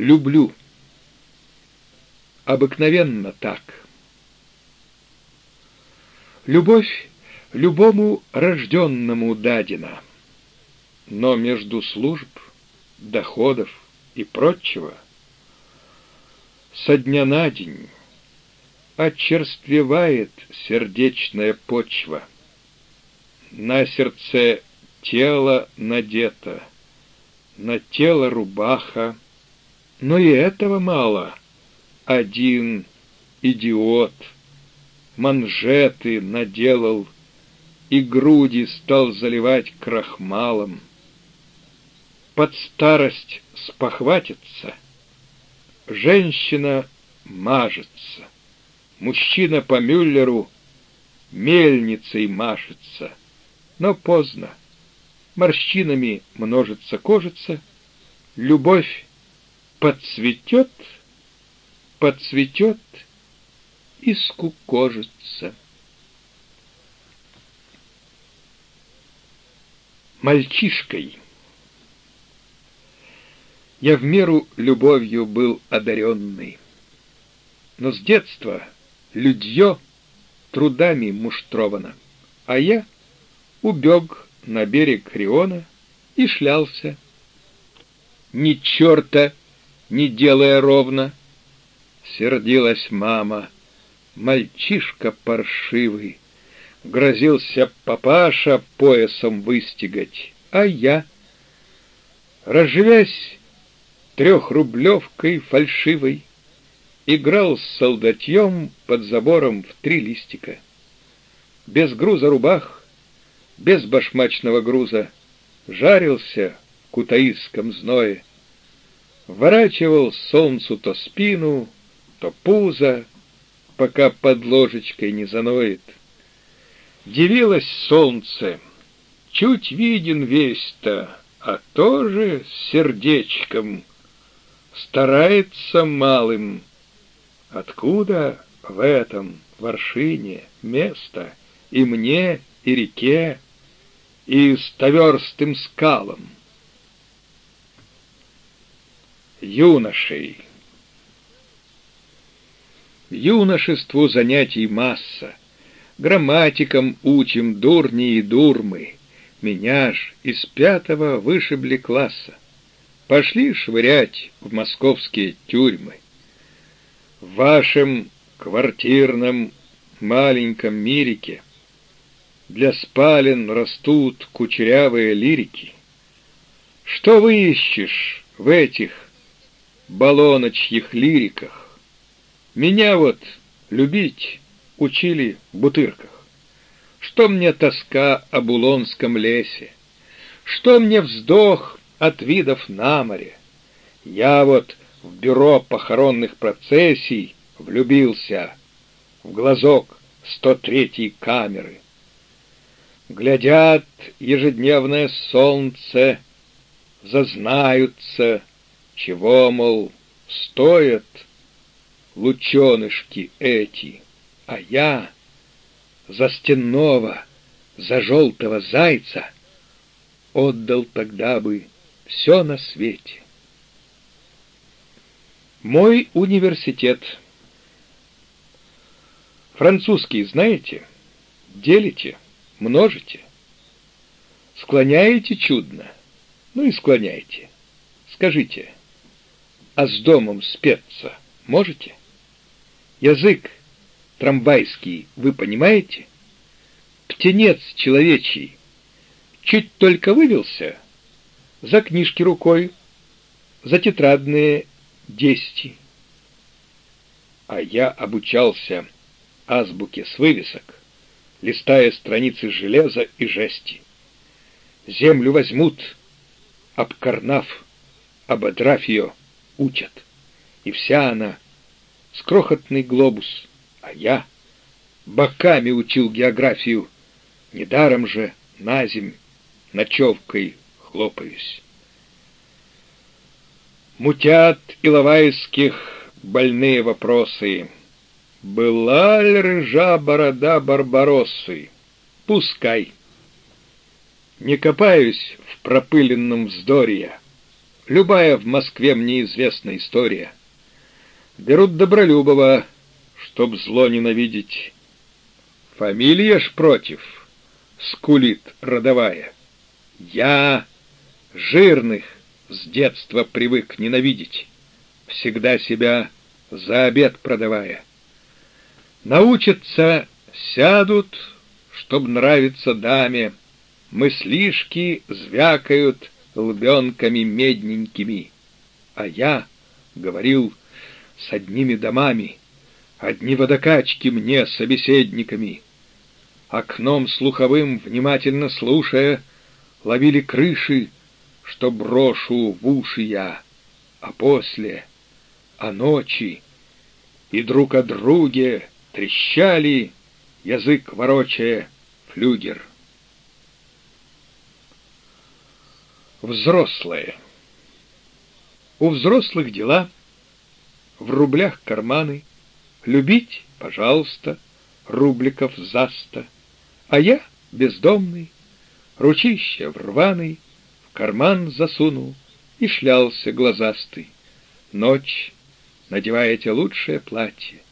люблю. Обыкновенно так. Любовь любому рожденному дадена, но между служб, доходов и прочего со дня на день очерствевает сердечная почва. На сердце тело надето, на тело рубаха, но и этого мало. Один идиот манжеты наделал и груди стал заливать крахмалом. Под старость спохватится, женщина мажется, мужчина по Мюллеру мельницей машется, но поздно, морщинами множится кожица, любовь подцветет, подцветет и скукожится. Мальчишкой я в меру любовью был одаренный, но с детства людье трудами муштровано, а я убег на берег Риона и шлялся. Ни черта не делая ровно, сердилась мама. Мальчишка паршивый, грозился папаша поясом выстигать, а я, разживясь трехрублевкой фальшивой, играл с солдатьем под забором в три листика. Без груза рубах, без башмачного груза, жарился в кутаисском зное, ворачивал солнцу то спину, то пузо, пока под ложечкой не заноет. Дивилось солнце, чуть виден весь-то, а тоже с сердечком старается малым. Откуда в этом воршине место и мне, и реке, и стоверстым скалам? Юношей Юношеству занятий масса. Грамматикам учим дурни и дурмы. Меня ж из пятого вышибли класса. Пошли швырять в московские тюрьмы. В вашем квартирном маленьком мирике Для спален растут кучерявые лирики. Что вы ищешь в этих баллоночьих лириках? Меня вот любить учили в бутырках. Что мне тоска о Булонском лесе? Что мне вздох от видов на море? Я вот в бюро похоронных процессий влюбился в глазок 103-й камеры. Глядят ежедневное солнце, зазнаются, чего, мол, стоят лучонышки эти, а я за стенного, за желтого зайца отдал тогда бы все на свете. Мой университет. Французский знаете? Делите, множите. Склоняете чудно. Ну и склоняйте. Скажите, а с домом спеться можете? Язык трамвайский вы понимаете? Птенец человечий чуть только вывелся, за книжки рукой, за тетрадные десяти. А я обучался азбуке с вывесок, листая страницы железа и жести. Землю возьмут, обкорнав, ободрав ее, учат, и вся она — с крохотный глобус, а я боками учил географию, недаром же на земь ночевкой хлопаюсь. Мутят иловайских больные вопросы. Была ли рыжа борода Барбароссы? Пускай. Не копаюсь в пропыленном вздорье. Любая в Москве мне известна история. Берут Добролюбова, чтоб зло ненавидеть. Фамилия ж против, скулит родовая. Я жирных с детства привык ненавидеть, всегда себя за обед продавая. Научатся, сядут, чтоб нравиться даме, мыслишки звякают лбенками медненькими, а я говорил с одними домами, одни водокачки мне собеседниками. Окном слуховым, внимательно слушая, ловили крыши, что брошу в уши я, а после о ночи и друг о друге трещали, язык ворочая, флюгер. Взрослые. У взрослых дела, в рублях карманы, любить, пожалуйста, рубликов заста, а я бездомный, ручище в рваный, в карман засунул и шлялся глазастый. Ночь, надеваете лучшее платье,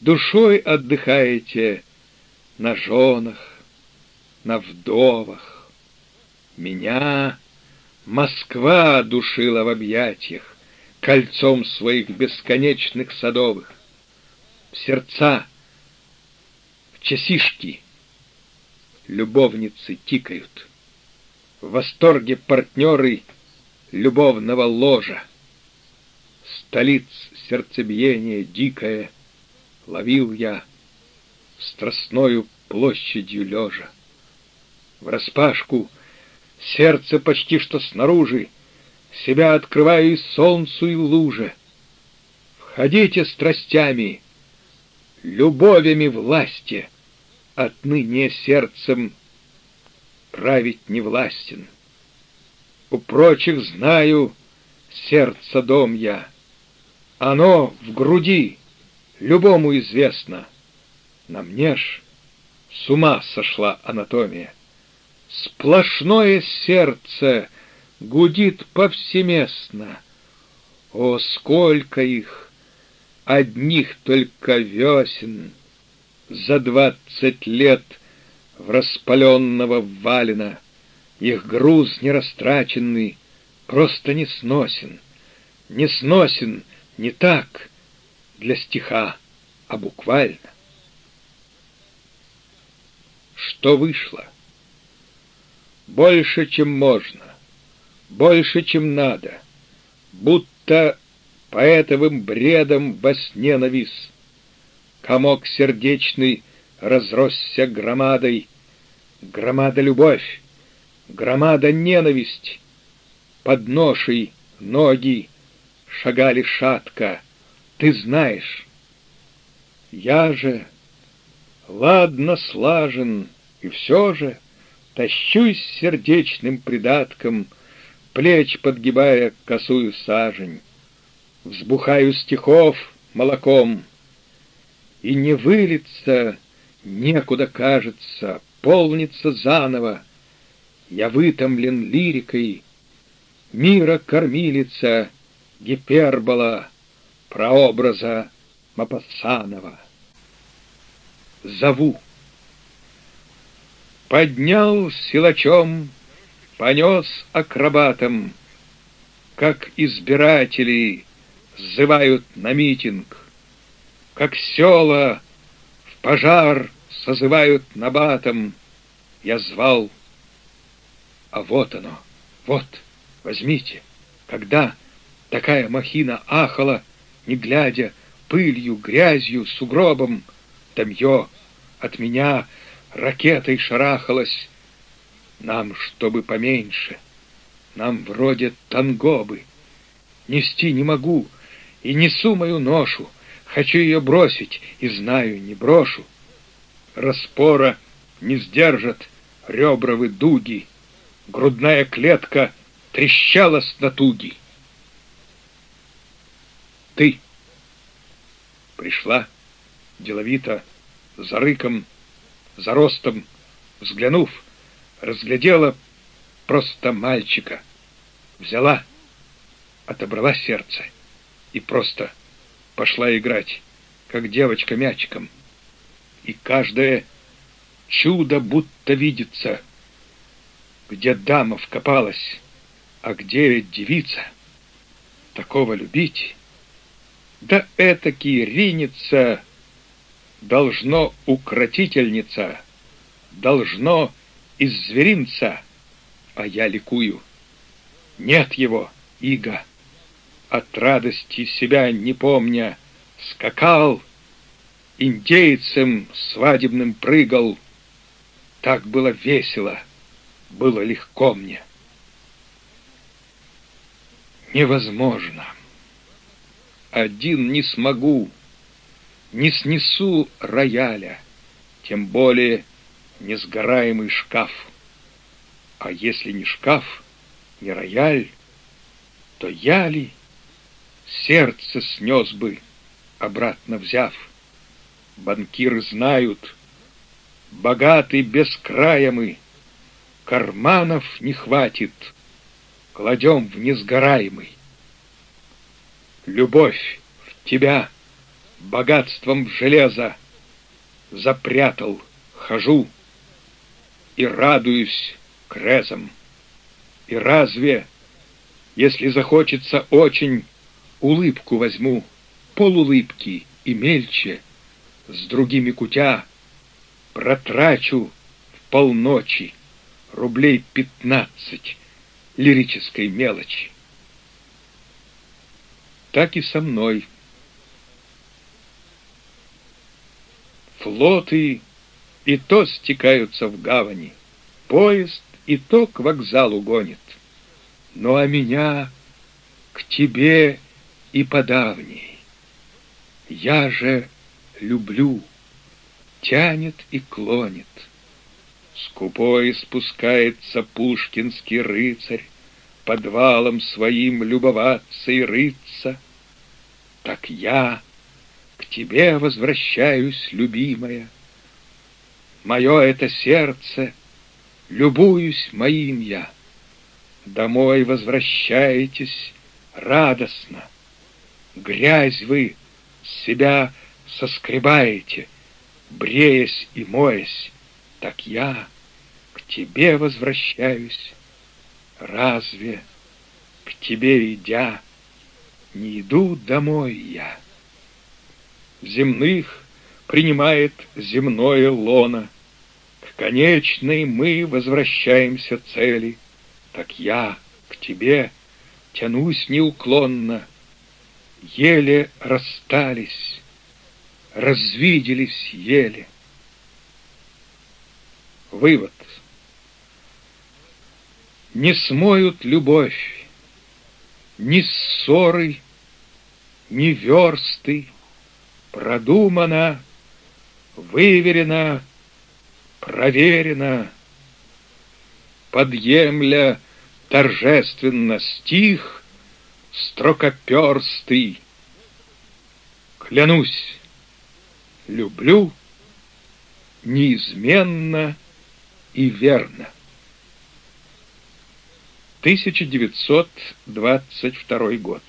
душой отдыхаете на женах, на вдовах. Меня Москва душила в объятиях, кольцом своих бесконечных садовых. В сердца, в часишки любовницы тикают. В восторге партнеры любовного ложа. Столиц сердцебиения дикое ловил я страстною площадью лежа. В распашку Сердце почти что снаружи, Себя открываю и солнцу, и луже. Входите страстями, любовями власти, Отныне сердцем править не властен. У прочих знаю, сердце дом я. Оно в груди, любому известно. На мне ж с ума сошла анатомия. Сплошное сердце гудит повсеместно. О, сколько их! Одних только весен за двадцать лет в распаленного валина. Их груз нерастраченный просто не сносен. Не сносен не так для стиха, а буквально. Что вышло? Больше, чем можно, больше, чем надо, будто поэтовым бредом во сне навис. Комок сердечный разросся громадой, громада любовь, громада ненависть. Под ношей ноги шагали шатко, ты знаешь. Я же, ладно слажен, и все же — Тащусь сердечным придатком, Плеч подгибая косую сажень, Взбухаю стихов молоком, И не вылиться некуда, кажется, Полнится заново. Я вытомлен лирикой, Мира кормилица, гипербола, Прообраза Мапассанова. Зову. Поднял силачом, понес акробатом, Как избиратели сзывают на митинг, Как села в пожар созывают набатом. Я звал, а вот оно, вот, возьмите. Когда такая махина ахала, не глядя, пылью, грязью, сугробом, Тамье от меня ракетой шарахалась. Нам, чтобы поменьше, нам вроде тангобы. Нести не могу и несу мою ношу, хочу ее бросить и знаю, не брошу. Распора не сдержат ребровы дуги, грудная клетка трещала с натуги. Ты пришла деловито, за рыком, за ростом, взглянув, разглядела просто мальчика. Взяла, отобрала сердце и просто пошла играть, как девочка мячиком. И каждое чудо будто видится, где дама вкопалась, а где ведь девица. Такого любить, да этаки ринется, должно укротительница, должно из зверинца, а я ликую. Нет его, иго, от радости себя не помня, скакал, индейцем свадебным прыгал. Так было весело, было легко мне. Невозможно. Один не смогу, не снесу рояля, тем более несгораемый шкаф. А если не шкаф, не рояль, то я ли сердце снес бы, обратно взяв. Банкиры знают, богаты без края мы, карманов не хватит, кладем в несгораемый. Любовь в тебя богатством железа запрятал, хожу и радуюсь крезом. И разве, если захочется очень, улыбку возьму, полулыбки и мельче, с другими кутя, протрачу в полночи рублей пятнадцать лирической мелочи. Так и со мной. Флоты и то стекаются в гавани, поезд и то к вокзалу гонит. Ну а меня к тебе и подавней. Я же люблю, тянет и клонит. Скупой спускается пушкинский рыцарь, Подвалом своим любоваться и рыться. Так я к тебе возвращаюсь, любимая. Мое это сердце, любуюсь моим я. Домой возвращаетесь радостно. Грязь вы с себя соскребаете, бреясь и моясь, так я к тебе возвращаюсь. Разве к тебе идя, не иду домой я? Земных принимает земное лоно, К конечной мы возвращаемся цели, Так я к тебе тянусь неуклонно, Еле расстались, развиделись еле. Вывод. Не смоют любовь ни ссоры, ни версты, Продумана, выверена, проверена. Подъемля торжественно стих строкоперстый. Клянусь, люблю неизменно и верно. 1922 год.